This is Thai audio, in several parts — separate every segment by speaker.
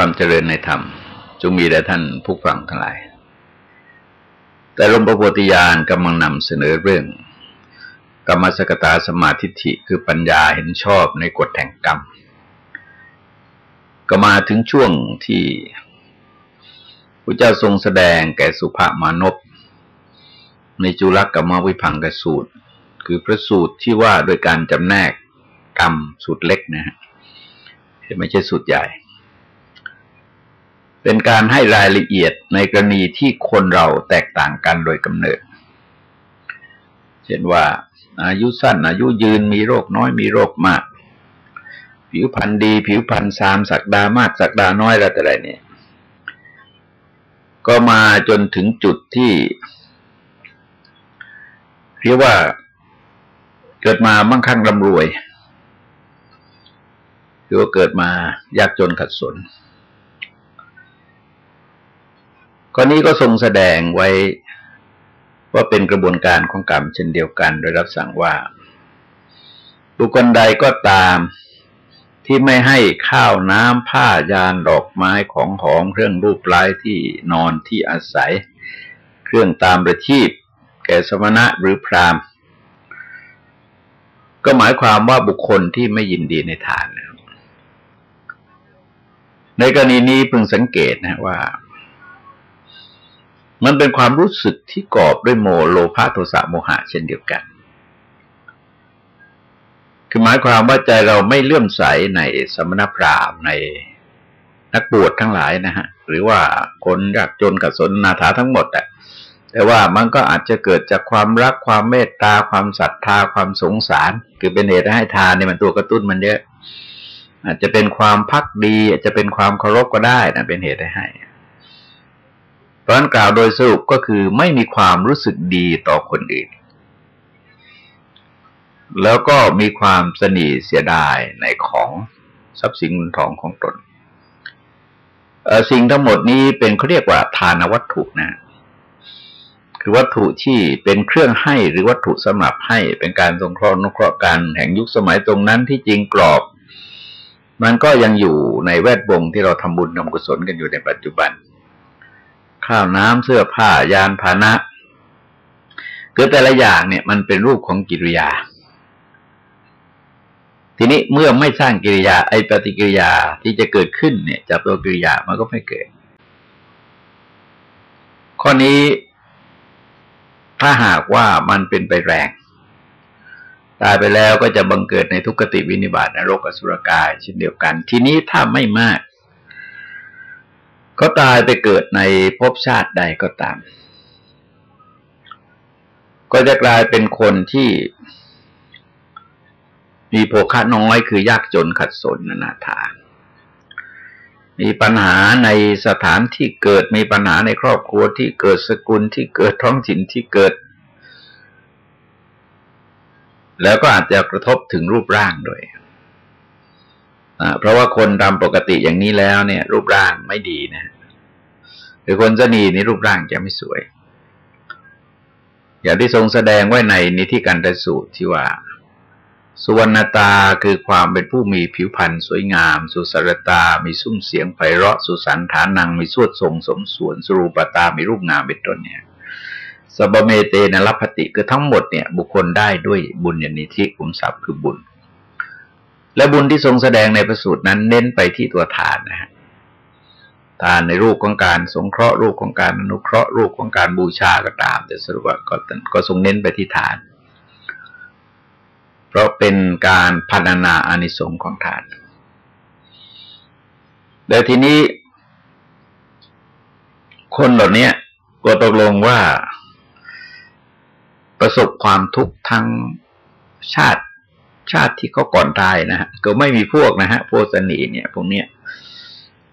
Speaker 1: ความเจริญในธรรมจงมีแด่ท่านผู้ฟังทั้งหลาย แต่หลวงพระโพธิญาณกำลังนำเสนอเรื่อง กรรมสกตาสมาธิิคือปัญญาเห็นชอบในกฎแห่งกรรม ก็มาถึงช่วงที่พระเจ้าทรงแสดงแก่สุภามานพในจุลกรรมวิพังกสูตร คือพระสูตรที่ว่าโดยการจำแนกกรรมสูตรเล็กนะฮะไม่ใช่สูตรใหญ่ เป็นการให้รายละเอียดในกรณีที่คนเราแตกต่างกันโดยกำเนิด เช่นว่า อายุสั้น อายุยืนมีโรคน้อยมีโรคมาก ผิวพรรณดี ผิวพรรณสามสักดามากสักดาน้อยอะไรแต่ไรเนี่ย ก็มาจนถึงจุดที่ เรียกว่าเกิดมามั่งคั่งร่ำรวยหรือว่าเกิดมายากจนขัดสน ข้อนี้ก็ทรงแสดงไว้ว่าเป็นกระบวนการของกรรมเช่นเดียวกัน โดยรับสั่งว่า บุคคลใดก็ตามที่ไม่ให้ข้าวน้ำผ้ายานดอกไม้ของหอมเครื่องรูปไล้ที่นอนที่อาศัย เครื่องตามประทีปแก่สมณะหรือพรามก็หมายความว่าบุคคลที่ไม่ยินดีในทาน ในกรณีนี้พึงสังเกตนะว่า มันเป็นความรู้สึกที่กอบด้วยโมโลภะโทสะโมหะเช่นเดียวกัน คือหมายความว่าใจเราไม่เลื่อมใสในสมณพราหมณ์ในนักบวชทั้งหลายนะฮะ หรือว่าคนยากจนกับสนนาถาทั้งหมดอะแต่ว่ามันก็อาจจะเกิดจากความรักความเมตตาความศรัทธาความสงสาร คือเป็นเหตุให้ทานเนี่ยมันตัวกระตุ้นมันเยอะ อาจจะเป็นความพักดี อาจจะเป็นความเคารพก็ได้นะเป็นเหตุให้ เพราะนั้นกล่าวโดยสรุปก็คือไม่มีความรู้สึกดีต่อคนอื่น แล้วก็มีความสนีเสียดายในของทรัพย์สินเงินทองของตน สิ่งทั้งหมดนี้เป็นเขาเรียกว่าทานวัตถุนะ คือวัตถุที่เป็นเครื่องให้หรือวัตถุสำหรับให้เป็นการสงเคราะห์นุเคราะห์กันแห่งยุคสมัยตรงนั้นที่จริงกรอบ มันก็ยังอยู่ในแวดวงที่เราทำบุญทำกุศลกันอยู่ในปัจจุบัน ข้าวน้ำเสื้อผ้ายานพานะคือแต่ละอย่างเนี่ยมันเป็นรูปของกิริยา ทีนี้เมื่อไม่สร้างกิริยา ไอปฏิกิริยาที่จะเกิดขึ้นเนี่ยจากตัวกิริยามันก็ไม่เกิด ข้อนี้ถ้าหากว่ามันเป็นไปแรง ตายไปแล้วก็จะบังเกิดในทุกขติวินิบาตนรกอสุรกายเช่นเดียวกัน ทีนี้ถ้าไม่มาก ก็ตายไปเกิดในภพชาติใดก็ตาม ก็จะกลายเป็นคนที่มีโภคะน้อยคือยากจนขัดสนนาถามีปัญหาในสถานที่เกิดมีปัญหาในครอบครัวที่เกิดสกุลที่เกิดท้องถิ่นที่เกิด แล้วก็อาจจะกระทบถึงรูปร่างด้วย เพราะว่าคนตามปกติอย่างนี้แล้วเนี่ย รูปร่างไม่ดีนะหรือคนจะนีนี่รูปร่างจะไม่สวย อย่างที่ทรงแสดงไว้ในนิธิการตสูตรที่ว่า สุวรรณตาคือความเป็นผู้มีผิวพรรณสวยงาม สุสรตา มีซุ้มเสียงไพเราะ สุสันฐานัง มีสวดทรงสมส่วน สรูปตา มีรูปงามเป็นต้นเนี่ยสบเมเตนะรับปติคือทั้งหมดเนี่ย บุคคลได้ด้วยบุญญาณิธิขุมทรัพย์คือบุญ และบุญที่ทรงแสดงในประสูตรนั้นเน้นไปที่ตัวทานนะฮะทานในรูปของการสงเคราะห์รูปของการอนุเคราะห์รูปของการบูชาก็ตาม แต่สรุปว่าก็ก็ทรงเน้นไปที่ทาน เพราะเป็นการพัฒนาอานิสงส์ของทานแต่ทีนี้ คนเหล่านี้ก็ตกลงว่า ประสบความทุกข์ทั้งชาติ ชาติที่เขาก่อนตายนะฮะก็ไม่มีพวกนะฮะพวกสนีเนี่ยพวกเนี้ย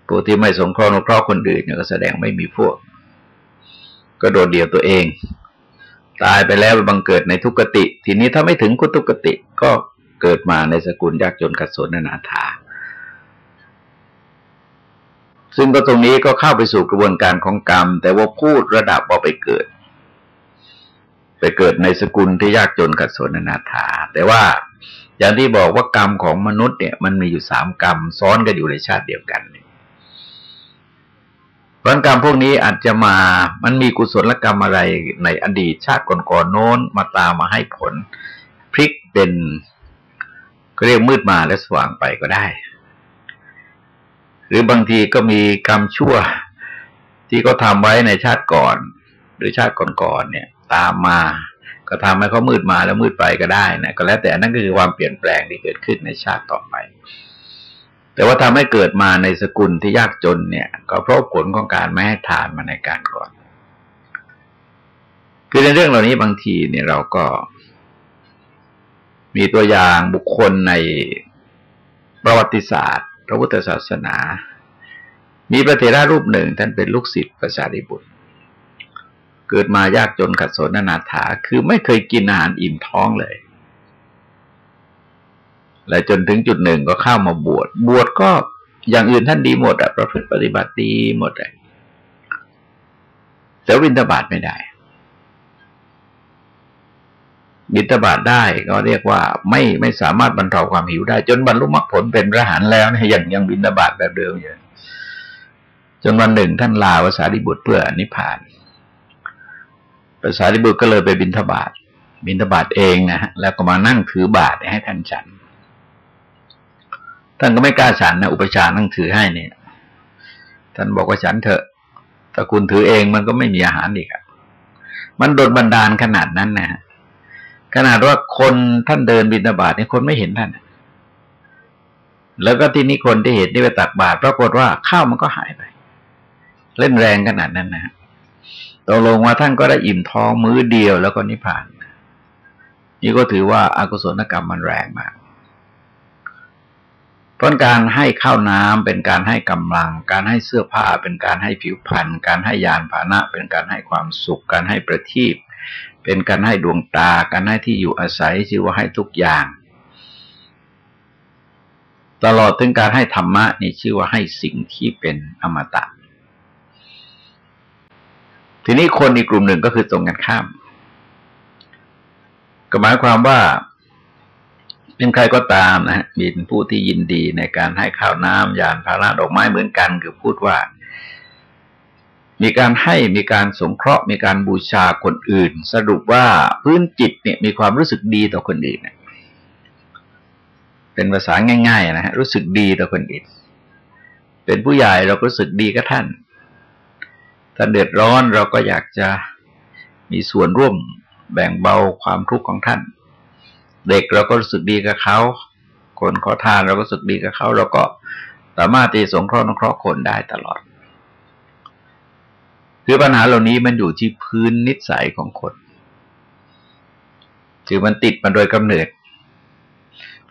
Speaker 1: พวกที่ไม่สงเคราะห์นุเคราะห์คนอื่นเนี่ยก็แสดงไม่มีพวก ก็โดดเดี่ยวตัวเอง ตายไปแล้วบังเกิดในทุกติ ทีนี้ถ้าไม่ถึงกุทุกติก็เกิดมาในสกุลยากจนขัดสนนาถาซึ่งก็ตรงนี้ก็เข้าไปสู่กระบวนการของกรรม แต่ว่าพูดระดับว่าไปเกิด ไปเกิดในสกุลที่ยากจนกัดสนนาถา แต่ว่าอย่างที่บอกว่ากรรมของมนุษย์เนี่ยมันมีอยู่สามกรรมซ้อนกันอยู่ในชาติเดียวกันผลกรรมพวกนี้อาจจะมามันมีกุศลกรรมอะไรในอดีตชาติก่อนๆโน้นมาตามมาให้ผล พลิกเป็นก็เรียกมืดมาและสว่างไปก็ได้ หรือบางทีก็มีกรรมชั่วที่เขาทาไว้ในชาติก่อน หรือชาติก่อนๆเนี่ย ตามมา ก็ทำให้เขามืดมาแล้วมืดไปก็ได้นะก็แล้วแต่นั่นก็คือความเปลี่ยนแปลงที่เกิดขึ้นในชาติต่อไป แต่ว่าทำให้เกิดมาในสกุลที่ยากจนเนี่ย ก็เพราะผลของการไม่ให้ทานมาในการก่อน คือในเรื่องเหล่านี้บางทีเนี่ยเราก็ มีตัวอย่างบุคคลในประวัติศาสตร์ พระพุทธศาสนา มีพระเถระรูปหนึ่งท่านเป็นลูกศิษย์พระสารีบุตร เกิดมายากจนขัดสนนาถา คือไม่เคยกินอาหารอิ่มท้องเลย และจนถึงจุดหนึ่งก็เข้ามาบวช บวชก็อย่างอื่นท่านดีหมดอะประพฤติปฏิบัติดีหมดเลยแต่วินทบาทไม่ได้ บิณฑบาตได้ก็เรียกว่าไม่ไม่สามารถบรรเทาความหิวได้ จนบรรลุมรรคผลเป็นพระหานแล้วนะยังยังบิณฑบาตแบบเดิมอยู่จนวันหนึ่งท่านลาวสารีบุตรเพื่อนิพพาน ภาษาริบุตรก็เลยไปบิณฑบาตบิณฑบาตเองนะฮะแล้วก็มานั่งถือบาตรให้ท่านฉัน ท่านก็ไม่กล้าฉันนะอุปชานั่งถือให้เนี่ย ท่านบอกว่าฉันเถอะถ้าคุณถือเองมันก็ไม่มีอาหารอีกอะมันโดนบันดาลขนาดนั้นนะฮะขนาดว่าคนท่านเดินบินาบาตเนี่ยคนไม่เห็นท่าน แล้วก็ที่นี้คนที่เห็นที่ไปตักบาตรปรากฏว่าข้าวมันก็หายไป เล่นแรงขนาดนั้นนะ ตกลงว่าท่านก็ได้อิ่มท้องมื้อเดียวแล้วก็นิพพาน นี่ก็ถือว่าอากุศลกรรมมันแรงมากเพราะการให้ข้าวน้ำเป็นการให้กำลัง การให้เสื้อผ้าเป็นการให้ผิวพรรณการให้ยานพาหนะ เป็นการให้ความสุข การให้ประทีปเป็นการให้ดวงตา การให้ที่อยู่อาศัยชื่อว่าให้ทุกอย่าง ตลอดถึงการให้ธรรมะนี่ชื่อว่าให้สิ่งที่เป็นอมตะ ทีนี้คนอีกกลุ่มหนึ่งก็คือตรงกันข้าม ก็หมายความว่า เป็นใครก็ตามนะฮะมีผู้ที่ยินดีในการให้ข้าวน้ำยานพาราดอกไม้เหมือนกัน คือพูดว่า มีการให้มีการสงเคราะห์ มีการบูชาคนอื่น สรุปว่าพื้นจิตเนี่ย มีความรู้สึกดีต่อคนอื่นเนี่ยเป็นภาษาง่าย ๆ นะฮะรู้สึกดีต่อคนอื่น เป็นผู้ใหญ่เราก็รู้สึกดีกับท่าน ถ้าเดือดร้อนเราก็อยากจะมีส่วนร่วมแบ่งเบาความทุกข์ของท่าน เด็กเราก็รู้สึกดีกับเขา คนขอทานเราก็รู้สึกดีกับเขาเราก็สามารถที่สงเคราะห์นเคราะห์คนได้ตลอด คือปัญหาเหล่านี้มันอยู่ที่พื้นนิสัยของคน คือมันติดมาโดยกำเนิด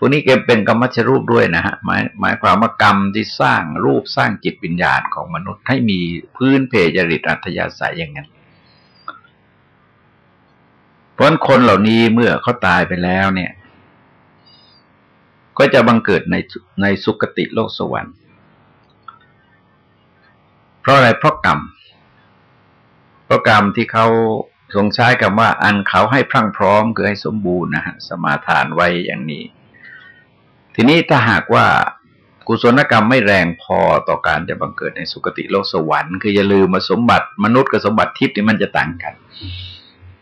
Speaker 1: วกนี้เก็บเป็นกรรมชรูปด้วยนะฮะหมายหมายความว่ากรรมที่สร้างรูปสร้างจิตวิญญาณของมนุษย์ให้มีพื้นเพจริตอัธยาศัยอย่างนั้น เพราะคนเหล่านี้เมื่อเขาตายไปแล้วเนี่ย ก็จะบังเกิดในในสุคติโลกสวรรค์ เพราะอะไรเพราะกรรม เพราะกรรมที่เขาทรงใช้คำว่า อันเขาให้พรั่งพร้อมคือให้สมบูรณ์นะฮะสมาทานไว้อย่างนี้ ทีนี้ถ้าหากว่ากุศลกรรมไม่แรงพอต่อการจะบังเกิดในสุคติโลกสวรรค์คืออย่าลืมมาสมบัติมนุษย์กับสมบัติทิพย์นี่มันจะต่างกัน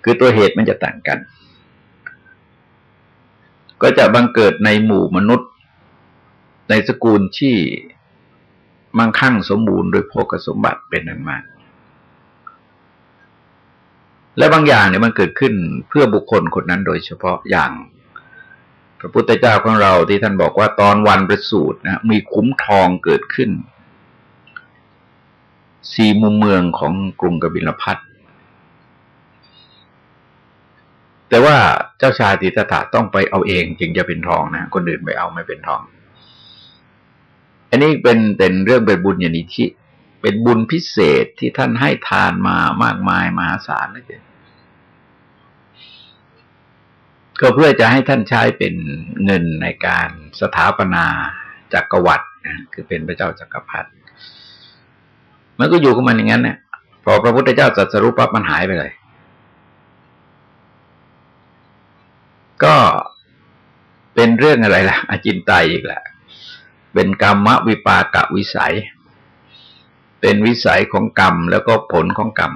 Speaker 1: คือตัวเหตุมันจะต่างกัน ก็จะบังเกิดในหมู่มนุษย์ ในสกุลที่มั่งคั่งสมบูรณ์โดยโภคสมบัติเป็นอันมาก และบางอย่างเนี่ยมันเกิดขึ้นเพื่อบุคคลคนนั้นโดยเฉพาะอย่าง พระพุทธเจ้าของเราที่ท่านบอกว่าตอนวันประสูตรนะมีคุ้มทองเกิดขึ้น สี่มุมเมืองของกรุงกบิลพัทแต่ว่าเจ้าชายติตถาต้องไปเอาเองจึงจะเป็นทองนะคนอื่นไปเอาไม่เป็นทอง อันนี้เป็นเป็นเรื่องเป็นบุญญาณิธิเป็นบุญพิเศษที่ท่านให้ทานมามากมายมหาศาลเลย ก็เพื่อจะให้ท่านใช้เป็นเงินในการสถาปนาจักรวรรดิคือเป็นพระเจ้าจักรพรรดิมันก็อยู่กับมันอย่างนั้นเนี่ยพอพระพุทธเจ้าจัดสรุปปั๊บมันหายไปเลย ก็เป็นเรื่องอะไรล่ะอาจินไตอีกแหละเป็นกรรมวิปากะวิสัย เป็นวิสัยของกรรมแล้วก็ผลของกรรม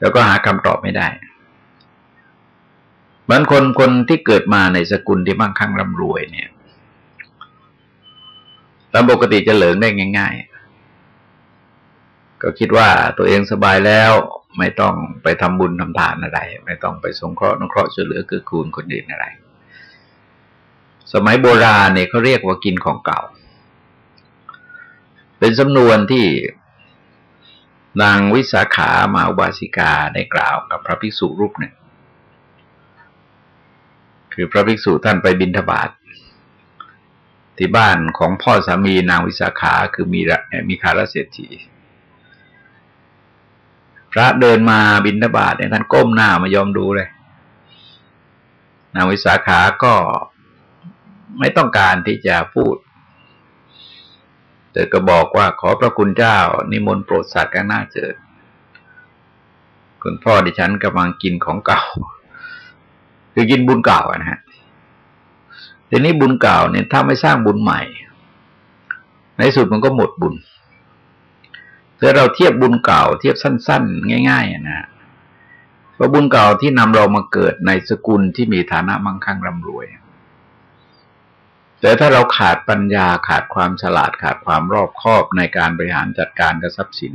Speaker 1: แล้วก็หาคำตอบไม่ได้ บางคนคนที่เกิดมาในสกุลที่มั่งคั่งร่ำรวยเนี่ยตามปกติจะเหลิงได้ง่าย ๆ ก็คิดว่าตัวเองสบายแล้วไม่ต้องไปทำบุญทำทานอะไร ไม่ต้องไปสงเคราะห์นุเคราะห์ช่วยเหลือคือคูณคนอื่นอะไร สมัยโบราณเนี่ยเขาเรียกว่ากินของเก่า เป็นสำนวนที่นางวิสาขามาอุบาสิกาได้กล่าวกับพระภิกษุรูปหนึ่ง คือพระภิกษุท่านไปบินทบาทที่บ้านของพ่อสามีนางวิสาขาคือมีมีคารเศรษฐีพระเดินมาบินทบาทเนี่ยท่านก้มหน้ามายอมดูเลย นางวิสาขาก็ไม่ต้องการที่จะพูดแต่ก็บอกว่าขอพระคุณเจ้า นิมนต์โปรดสัตว์กันหน้าเจอคุณพ่อดิฉันกำลังกินของเก่า คือกินบุญเก่านะฮะทีนี้บุญเก่าเนี่ยถ้าไม่สร้างบุญใหม่ ในสุดมันก็หมดบุญถ้าเราเทียบบุญเก่า เทียบสั้น ๆ ง่าย ๆ นะเพราะบุญเก่าที่นำเรามาเกิดในสกุลที่มีฐานะมั่งคั่งร่ำรวย แต่ถ้าเราขาดปัญญาขาดความฉลาดขาดความรอบคอบในการบริหารจัดการกับทรัพย์สิน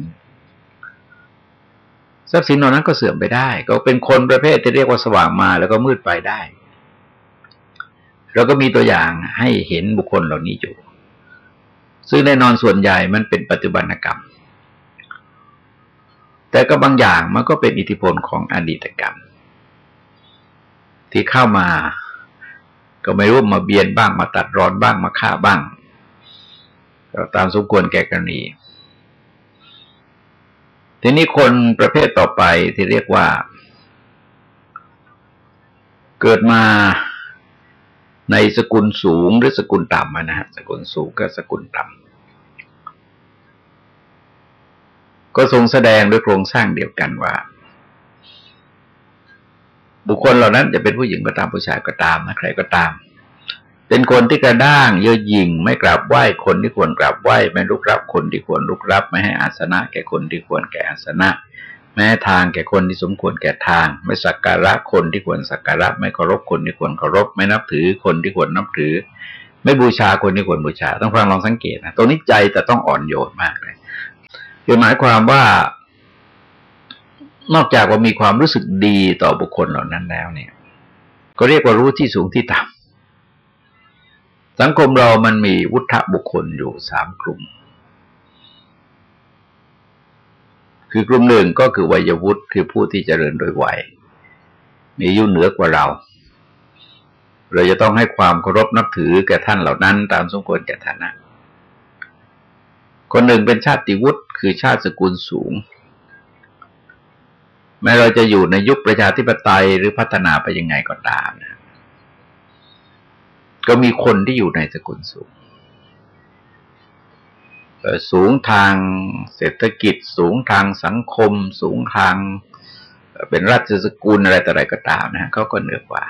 Speaker 1: ทรัพย์สินเหล่านั้นก็เสื่อมไปได้ ก็เป็นคนประเภทที่เรียกว่าสว่างมาแล้วก็มืดไปได้ เราก็มีตัวอย่างให้เห็นบุคคลเหล่านี้อยู่ ซึ่งแน่นอนส่วนใหญ่มันเป็นปัจจุบันกรรม แต่ก็บางอย่างมันก็เป็นอิทธิพลของอดีตกรรม ที่เข้ามา ก็ไม่รู้มาเบียนบ้างมาตัดร้อนบ้างมาฆ่าบ้างตามสมควรแก่กรณี ทีนี้คนประเภทต่อไปที่เรียกว่า เกิดมาในสกุลสูงหรือสกุลต่ำนะฮะสกุลสูงกับสกุลต่ำก็ทรงแสดงด้วยโครงสร้างเดียวกันว่า บุคคลเหล่านั้นจะเป็นผู้หญิงก็ตามผู้ชายก็ตามนะใครก็ตาม เป็นคนที่กระด้างเยอะยิง ไม่กราบไหว้คนที่ควรกราบไหว้ ไม่ลุกรับคนที่ควรลุกรับ ไม่ให้อาสนะ แก่คนที่ควรแก่อาสนะแม้ทางแก่คนที่สมควรแก่ทาง ไม่สักการะคนที่ควรสักการะ ไม่เคารพคนที่ควรเคารพ ไม่นับถือคนที่ควรนับถือ ไม่บูชาคนที่ควรบูชา ต้องฟังลองสังเกตนะตรงนี้ใจแต่ต้องอ่อนโยนมากเลยคือหมายความว่า นอกจากว่ามีความรู้สึกดีต่อบุคคลเหล่านั้นแล้วเนี่ย ก็เรียกว่ารู้ที่สูงที่ต่ำ สังคมเรามันมีวุฒิบุคคลอยู่สามกลุ่ม คือกลุ่มหนึ่งก็คือวัยวุฒิคือผู้ที่เจริญโดยวัย มีอายุเหนือกว่าเรา เราจะต้องให้ความเคารพนับถือแก่ท่านเหล่านั้น ตามสมควรแก่ฐานะ คนหนึ่งเป็นชาติวุฒิคือชาติสกุลสูง แม้เราจะอยู่ในยุคประชาธิปไตยหรือพัฒนาไปยังไงก็ตามนะ ก็มีคนที่อยู่ในสกุลสูง สูงทางเศรษฐกิจ สูงทางสังคม สูงทางเป็นราชสกุลอะไรต่ออะไรก็ตามนะฮะเขาก็เหนือกว่า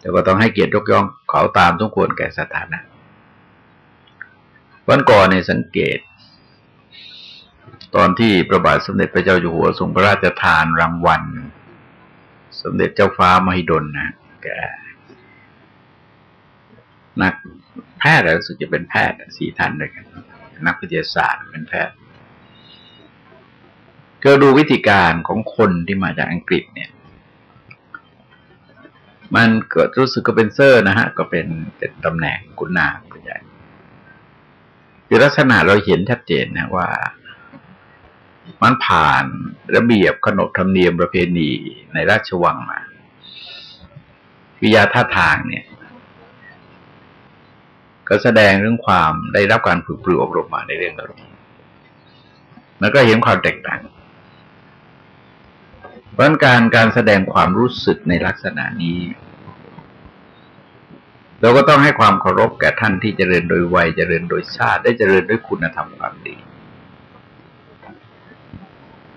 Speaker 1: แต่ก็ต้องให้เกียรติยกย่องเขาตามทุกคนแก่สถานะ วันก่อนในสังเกต ตอนที่พระบาทสมเด็จพระเจ้าอยู่หัวทรงพระราชทานรางวัล สมเด็จเจ้าฟ้ามหิดลนะแก นักแพทย์รู้สึกจะเป็นแพทย์สี่ท่านด้วยกัน นักวิทยาศาสตร์เป็นแพทย์ก็ดูวิธีการของคนที่มาจากอังกฤษเนี่ย มันเกิดรู้สึกก็เป็นเซอร์นะฮะ ก็เป็นเป็นตำแหน่งกุณาคุณใหญ่คือลักษณะเราเห็นชัดเจนนะว่า มันผ่านระเบียบขนบธรรมเนียมประเพณีในราชวังมา คือยาท่าทางเนี่ย ก็แสดงเรื่องความได้รับการฝึกปรืออบรมมาในเรื่องอารมณ์มันก็เห็นความแตกต่างเพราะการการแสดงความรู้สึกในลักษณะนี้เราก็ต้องให้ความเคารพแก่ท่านที่เจริญโดยวัยเจริญโดยชาติได้เจริญด้วยคุณธรรมความดี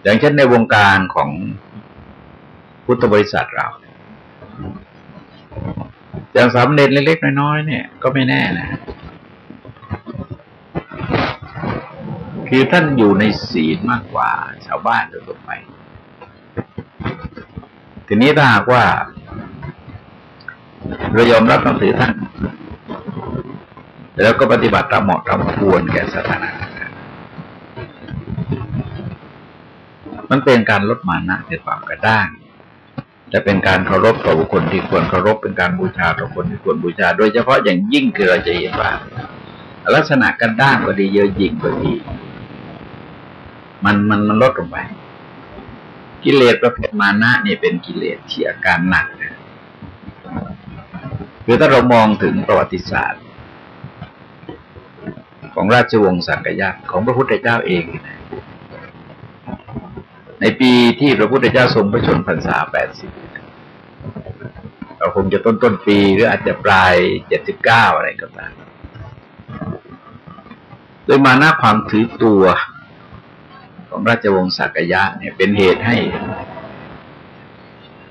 Speaker 1: อย่างเช่นในวงการของพุทธบริษัทเรา อย่างสามเณรเล็กๆน้อยๆเนี่ย ก็ไม่แน่นะ คือท่านอยู่ในศีลมากกว่าชาวบ้านโดยทั่วไป ทีนี้ถ้าหากว่าเรายอมรับนับถือท่าน แล้วก็ปฏิบัติตามเหมาะตามควรแก่สถานะมันเป็นการลดมานะในความกระด้าง แต่เป็นการเคารพต่อบุคคลที่ควรเคารพเป็นการบูชาต่อคนที่ควรบูชา โดยเฉพาะอย่างยิ่งคือเราจะเห็นว่า ลักษณะกันด้างก็ดีเยอะยิ่งก็ดี มันมันมันลดลงไป กิเลสประเภทมานะนี่เป็นกิเลสที่อาการหนักคือถ้าเรามองถึงประวัติศาสตร์ ของราชวงศ์สังกยะของพระพุทธเจ้าเองนะ ในปีที่พระพุทธเจ้าทรงพระชนพรรษาแปดสิบเราคงจะต้นต้นปีหรืออาจจะปลายเจ็ดสิบเก้าอะไรก็ตามโดยมาหน้าความถือตัวของราชวงศ์สักยะเนี่ยเป็นเหตุให้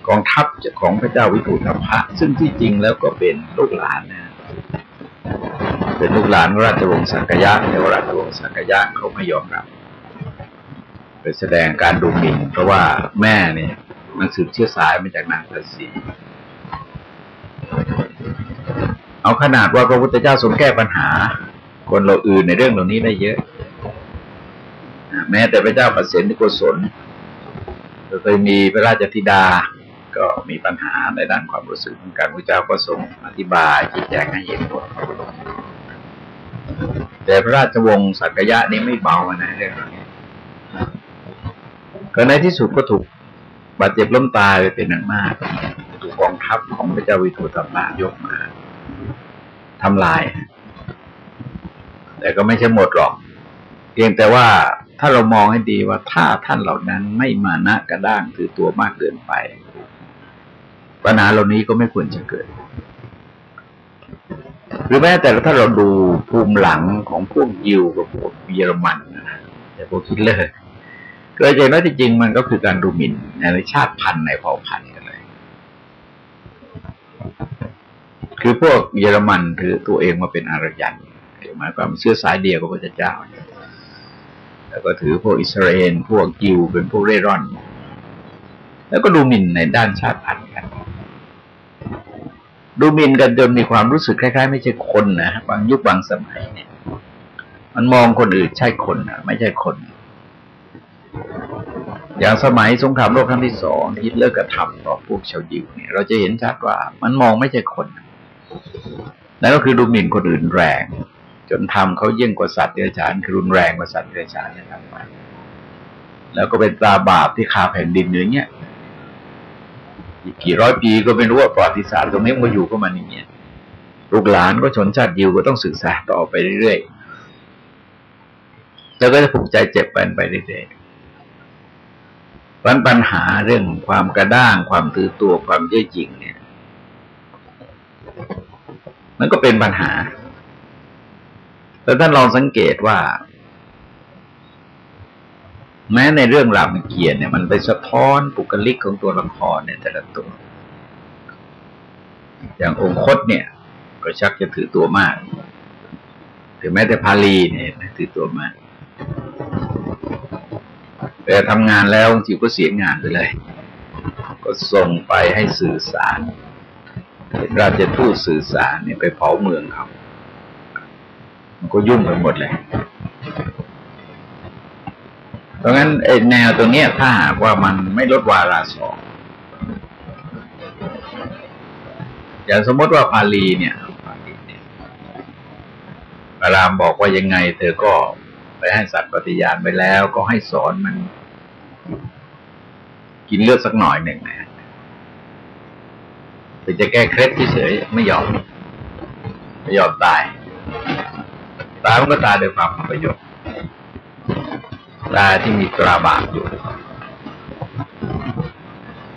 Speaker 1: กองทัพของพระเจ้าวิภูธพะซึ่งที่จริงแล้วก็เป็นลูกหลานนะเป็นลูกหลานราชวงศ์สักยะแต่ว่าราชวงศ์สักยะเขาไม่ยอมรับ ไปแสดงการดูหมิ่นเพราะว่าแม่เนี่ยมันสืบเชื้อสายมาจากนางพระศรีเอาขนาดว่าพระพุทธเจ้าทรงแก้ปัญหา คนเราอื่นในเรื่องเหล่านี้ได้เยอะ แม้แต่พระเจ้าประเสนที่โกศลเคยมีพระราชธิดา ก็มีปัญหาในด้านความรู้สึกของการพระเจ้าก็ทรงอธิบายชี้แจงให้เห็นผลแต่พระราชวงศ์สักยะนี้ไม่เบานะเรื่องนี้ ก็ในที่สุดก็ถูกบาดเจ็บล้มตายไปเป็นนันมากถูกกองทัพของพระเจ้าวิทูตมายกมาทำลาย แต่ก็ไม่ใช่หมดหรอก เพียงแต่ว่าถ้าเรามองให้ดีว่าถ้าท่านเหล่านั้นไม่มานะกระด้างถือตัวมากเกินไป ปัญหาเหล่านี้ก็ไม่ควรจะเกิด หรือแม้แต่ถ้าเราดูภูมิหลังของพวกยิวกับพวกเยอรมันนะแต่พวกคิดเลอร์ ก็จะเห็นว่าจริงๆมันก็คือการดูหมิ่นในชาติพันธุ์ในเผ่าพันธุ์กันเลย คือพวกเยอรมันถือตัวเองมาเป็นอารยันหมายความเชื้อสายเดียวกับพระเจ้า แล้วก็ถือพวกอิสราเอลพวกกิวเป็นพวกเร่ร่อน แล้วก็ดูหมิ่นในด้านชาติพันธุ์กัน ดูหมิ่นกันจนมีความรู้สึกคล้ายๆ ไม่ใช่คนนะบางยุคบางสมัยเนี่ย มันมองคนอื่นใช่คนนะไม่ใช่คน อย่างสมัยสงครามโลกครั้งที่สองฮิตเลอร์กระทำต่อพวกชาวยิวเนี่ย เราจะเห็นชัดว่ามันมองไม่ใช่คนนั่นก็คือดูหมิ่นคนอื่นแรง จนทำเขาเยิ่ยงกว่าสัตว์เดรัจฉานคือรุนแรงกว่าสัตว์เดรัจฉานเนี่ยทำมาแล้วก็เป็นตราบาปที่คาแผ่นดินอย่างเงี้ยอีกกี่ร้อยปีก็ไม่รู้ว่าประวัติศาสตร์ตรงนี้มันอยู่ก็มาอย่างเงี้ยลูกหลานก็ชนชาติยิวก็ต้องศึกษาต่อไปเรื่อยๆแล้วก็จะผูกใจเจ็บไปไปเรื่อยๆ ปัญปัญหาเรื่องความกระด้าง ความถือตัวความเย่อหยิ่งเนี่ย มันก็เป็นปัญหา แต่ท่านลองสังเกตว่า แม้ในเรื่องรามเกียรติเนี่ย มันไปสะท้อนปุกลิกของตัวละครเนี่ยแต่ละตัว อย่างองคตเนี่ย ก็ชักจะถือตัวมาก ถึงแม้แต่พาลีเนี่ยถือตัวมาก แต่ทำงานแล้วบางทีก็เสียงานไปเลย ก็ส่งไปให้สื่อสารราชทูตสื่อสารเนี่ยไปเผาเมืองเขามันก็ยุ่งไปหมดเลยเพราะงั้นแนวตรงนี้ถ้าหากว่ามันไม่ลดวาระสองอย่างสมมติว่าพาลีเนี่ยพาลีเนี่ยพารามบอกว่ายังไง เธอก็ ไปให้สัตว์ปฏิญาณไปแล้วก็ให้สอนมัน กินเลือดสักหน่อยหนึ่งนะแต่จะแก้เคล็ดเฉยไม่ยอมไม่ยอมตาย ตายมันก็ตายโดยความประโยชน์ตายที่มีตราบาปอยู่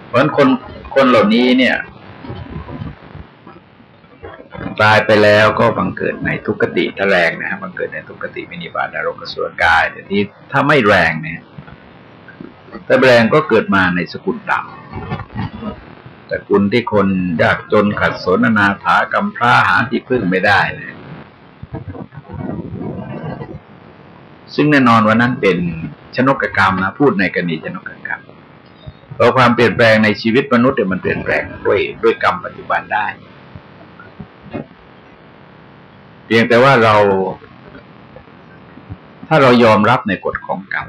Speaker 1: เพราะฉะนั้นคนคนเหล่านี้เนี่ย ตายไปแล้วก็บังเกิดในทุกขติถ้าแรงนะฮะบังเกิดในทุกขติมินิบาตนรกสุรกายแต่ที่ถ้าไม่แรงเนี่ยแต่แรงก็เกิดมาในสกุลดำแต่กุลที่คนยากจนขัดสนนาถากำพร้าหาที่พึ่งไม่ได้เลยซึ่งแน่นอนว่านั้นเป็นชนกกรรมนะพูดในกรณีชนกกรรมเพราะความเปลี่ยนแปลงในชีวิตมนุษย์เนี่ยมันเปลี่ยนแปลงด้วยด้วยกรรมปัจจุบันได้ เพียงแต่ว่าเรา ถ้าเรายอมรับในกฎของกรรม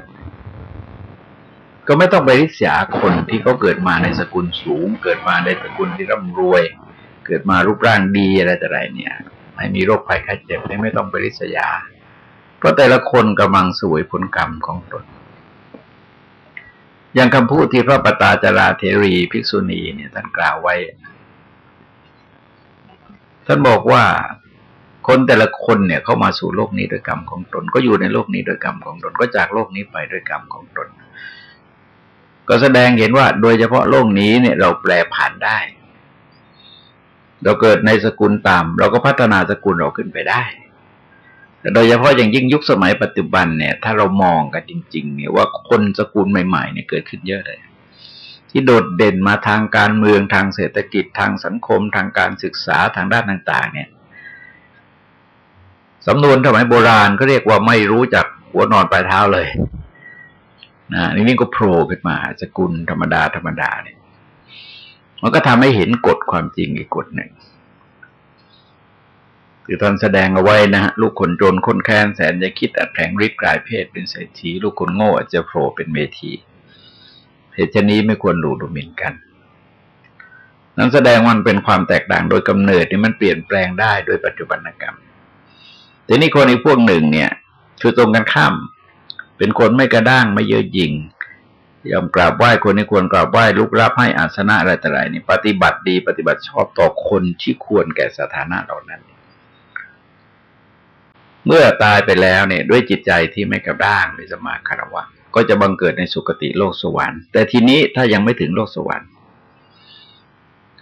Speaker 1: ก็ไม่ต้องไปริษยาคนที่เขาเกิดมาในสกุลสูง เกิดมาในสกุลที่ร่ำรวย เกิดมารูปร่างดีอะไรแต่ไรเนี่ย ไม่มีโรคภัยไข้เจ็บไม่ต้องไปริษยา เพราะแต่ละคนกำลังสวยผลกรรมของตนอย่างคำพูดที่พระปตาจาราเทรีภิกษุณีเนี่ยท่านกล่าวไว้ท่านบอกว่า คนแต่ละคนเนี่ยเข้ามาสู่โลกนี้ด้วยกรรมของตน ก็อยู่ในโลกนี้ด้วยกรรมของตน ก็จากโลกนี้ไปด้วยกรรมของตน ก็แสดงเห็นว่าโดยเฉพาะโลกนี้เนี่ยเราแปลผ่านได้ เราเกิดในสกุลต่ำเราก็พัฒนาสกุลเราขึ้นไปได้โดยเฉพาะอย่างยิ่งยุคสมัยปัจจุบันเนี่ย ถ้าเรามองกันจริง ๆ เนี่ยว่าคนสกุลใหม่ๆเนี่ยเกิดขึ้นเยอะเลย ที่โดดเด่นมาทางการเมืองทางเศรษฐกิจทางสังคม ทางการศึกษาทางด้านต่าง ๆ เนี่ย สำนวนสมัยโบราณก็เรียกว่าไม่รู้จักหัวนอนปลายเท้าเลยนะนี่นี่ก็โผล่ขึ้นมา สกุลธรรมดาธรรมดาเนี่ยมันก็ทำให้เห็นกฎความจริงอีกกฎหนึ่งคือตอนแสดงเอาไว้นะฮะลูกคนจนคนแค้นแสนจะคิดอัดแผงฤทธิ์กลายเพศเป็นเศรษฐีลูกคนโง่อาจจะโผล่เป็นเมธีเหตุนี้ไม่ควรหลูดูหมิ่นกัน นั้นแสดงมันเป็นความแตกต่างโดยกำเนิดที่มันเปลี่ยนแปลงได้โดยปัจจุบันกรรม แต่นี่คนอีกพวกหนึ่งเนี่ย คือตรงกันข้าม เป็นคนไม่กระด้างไม่เยอะยิงยอมกราบไหว้คนนี้ควรกราบไหว้ลุกรับให้อาสนะอะไรต่ออะไรนี่ ปฏิบัติดีปฏิบัติชอบต่อคนที่ควรแก่สถานะเหล่านั้น เมื่อตายไปแล้วเนี่ย ด้วยจิตใจที่ไม่กระด้างในสมาคารวะก็จะบังเกิดในสุคติโลกสวรรค์ แต่ทีนี้ถ้ายังไม่ถึงโลกสวรรค์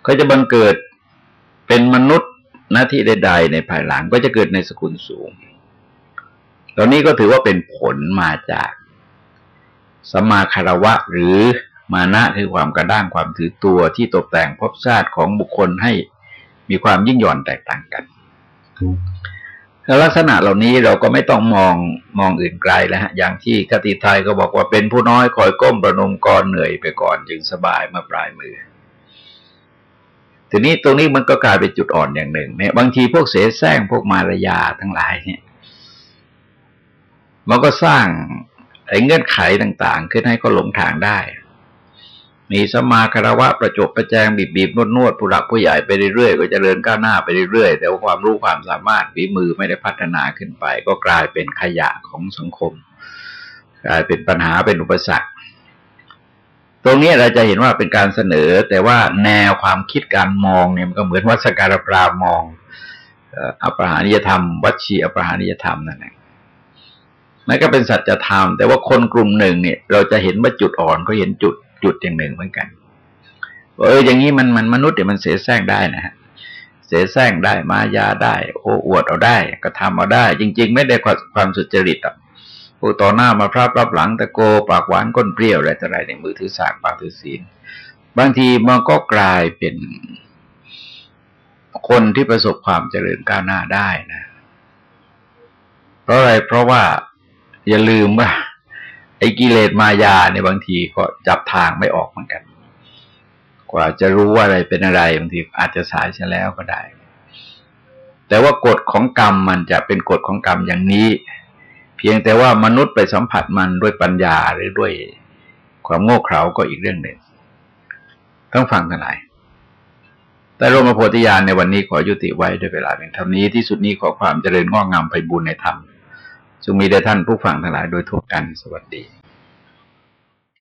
Speaker 1: ก็จะบังเกิดเป็นมนุษย์ หน้าที่ใดๆในภายหลังก็จะเกิดในสกุลสูงตอนนี้ก็ถือว่าเป็นผลมาจากสมาคารวะหรือมานะคือความกระด้างความถือตัวที่ตกแต่งภพชาติของบุคคลให้มีความยิ่งหย่อนแตกต่างกันแล้วลักษณะเหล่านี้เราก็ไม่ต้องมองมองอื่นไกลแล้วฮะ อย่างที่คติไทยก็บอกว่าเป็นผู้น้อยคอยก้มประนมกรเหนื่อยไปก่อนจึงสบายมาปลายมือ ทีนี้ตรงนี้มันก็กลายเป็นจุดอ่อนอย่างหนึ่งเนี่ย บางทีพวกเสแสร้งพวกมารยาทั้งหลายเนี่ย มันก็สร้างไอ้เงื่อนไขต่าง ๆ ขึ้นให้เขาหลงทางได้ มีสมาคารวะประจบประแจงบีบบีบนวดนวดผู้หลักผู้ใหญ่ไปเรื่อยๆก็จเจริญก้าวหน้าไปเรื่อยๆแต่ว่าความรู้ความสามารถฝีมือไม่ได้พัฒนาขึ้นไป ก็กลายเป็นขยะของสังคม กลายเป็นปัญหาเป็นอุปสรรค ตรงนี้เราจะเห็นว่าเป็นการเสนอ แต่ว่าแนวความคิดการมองเนี่ยมันก็เหมือนวัสการปรามองอัปรหานิยธรรม วัชีอัปรหานิยธรรมนั่นเองนั่นก็เป็นสัจธรรม แต่ว่าคนกลุ่มหนึ่งเนี่ย เราจะเห็นว่าจุดอ่อนก็เห็นจุดจุดอย่างหนึ่งเหมือนกันว่าเอออย่างนี้มันมันมนุษย์เนี่ยมันเสียแซงได้นะฮะเสียแซงได้มายาได้ โอ้อวดเอาได้ ก็ทำเอาได้ จริง ๆ ไม่ได้ความความสุจริตอะ พวกต่อหน้ามาพระรับหลังตะโกปากหวานก้นเปรี้ยวอะไรต่ออะไรในมือถือสากปากถือศีลบางทีมันก็กลายเป็นคนที่ประสบความเจริญก้าวหน้าได้นะ เพราะอะไรเพราะว่าอย่าลืมว่า ไอ้กิเลสมายาในบางทีก็จับทางไม่ออกเหมือนกัน กว่าจะรู้ว่าอะไรเป็นอะไรบางทีอาจจะสายเสียแล้วก็ได้ แต่ว่ากฎของกรรมมันจะเป็นกฎของกรรมอย่างนี้ พียงแต่ว่ามนุษย์ไปสัมผัสมันด้วยปัญญาหรือด้วยความโง่เขลาก็อีกเรื่องหนึ่งต้องฟังกันหลายแต่รมโพธิญาณในวันนี้ขอยุติไว้ด้วยเวลาเพียงเท่านี้ที่สุดนี้ขอความเจริญงอกงามไปบุญในธรรมจงมีแด่ท่านผู้ฟังทั้งหลายโดยทั่วกันสวัสดี